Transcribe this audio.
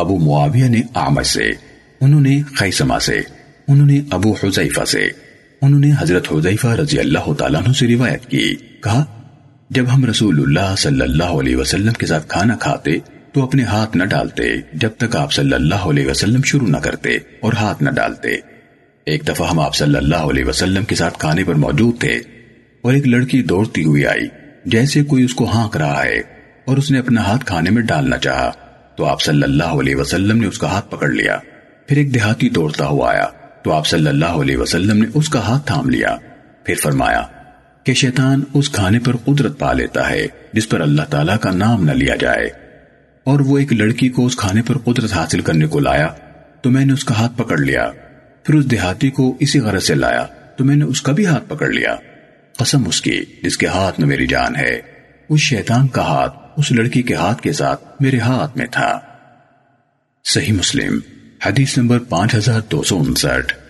ابو معاویہ نے آمد سے، انہوں نے خیسمہ سے، انہوں نے ابو حضیفہ سے، انہوں نے حضرت حضیفہ رضی اللہ تعالیٰ عنہ سے روایت کی۔ کہا، جب ہم رسول اللہ صلی اللہ علیہ وسلم کے ساتھ کھانا کھاتے، تو اپنے ہاتھ نہ ڈالتے، جب تک آپ صلی اللہ علیہ وسلم شروع نہ کرتے اور ہاتھ نہ ڈالتے۔ ایک دفعہ ہم آپ صلی اللہ علیہ وسلم کے ساتھ کھانے پر موجود تھے اور ایک لڑکی دوڑتی ہوئی آئی، جیسے کوئی اس کو ہانک رہا ہے اور اس نے اپنا ہاتھ کھانے میں ڈالنا تو آپ صلی اللہ علیہ وسلم نے اس کا ہاتھ پکڑ لیا۔ پھر ایک دیہاتی دوڑتا ہوا آیا۔ تو آپ صلی اللہ علیہ وسلم نے اس کا ہاتھ تھام لیا۔ پھر فرمایا کہ شیطان اس کھانے پر قدرت پا لیتا ہے، جس پر اللہ تعالیٰ کا نام نہ لیا جائے۔ اور وہ ایک لڑکی کو اس کھانے پر قدرت حاصل کرنے کو لایا۔ تو میں نے اس کا ہاتھ پکڑ لیا۔ پھر اس دیہاتی کو اسی غرض سے لایا۔ تو میں نے اس کا بھی ہاتھ پکڑ لیا قسم اس کی جس کے ہاتھ میں میری جان ہے اس شیطان کا